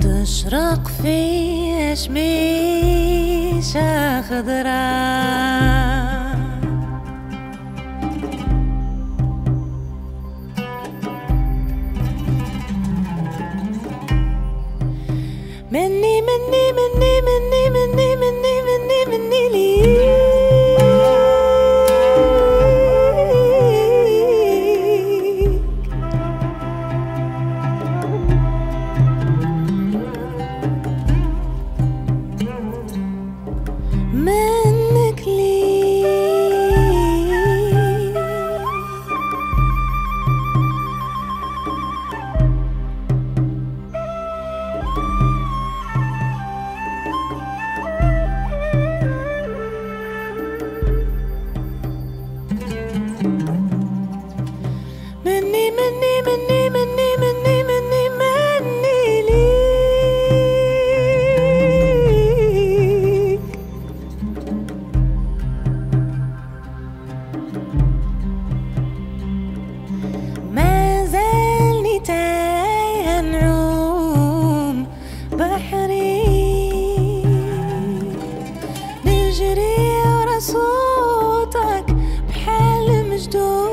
تشرق في شميشة خضراء صوتك بحال مجدوب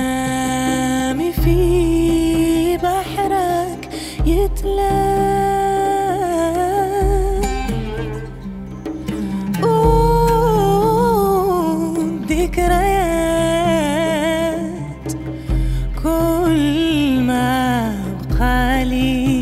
أحلامي في بحرك يتلام ذكريات كل ما بقالي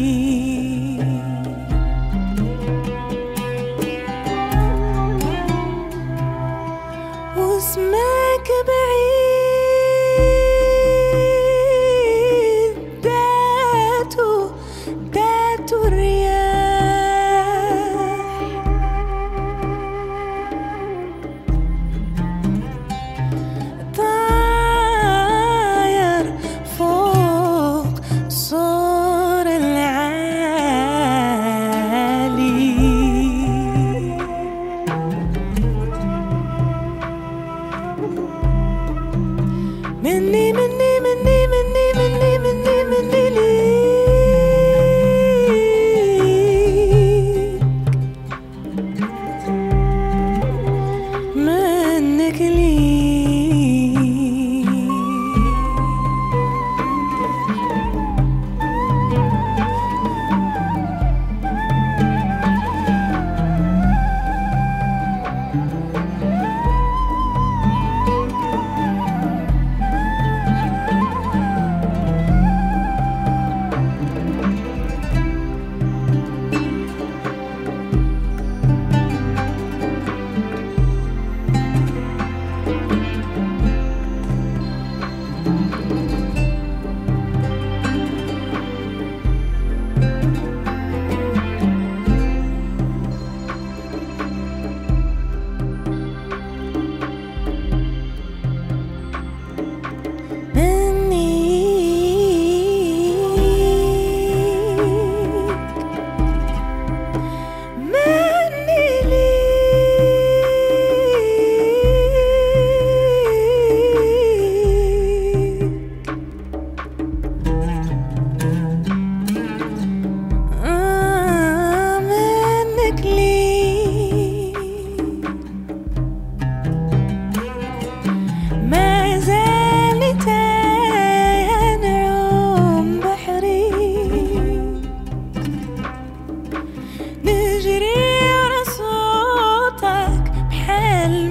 many, many.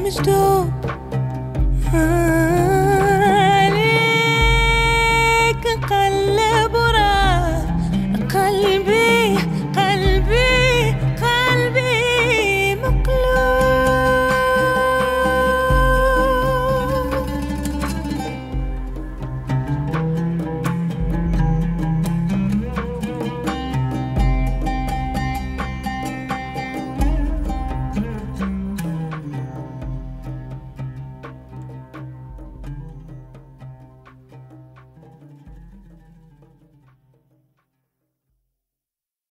damaged up. Uh, oh.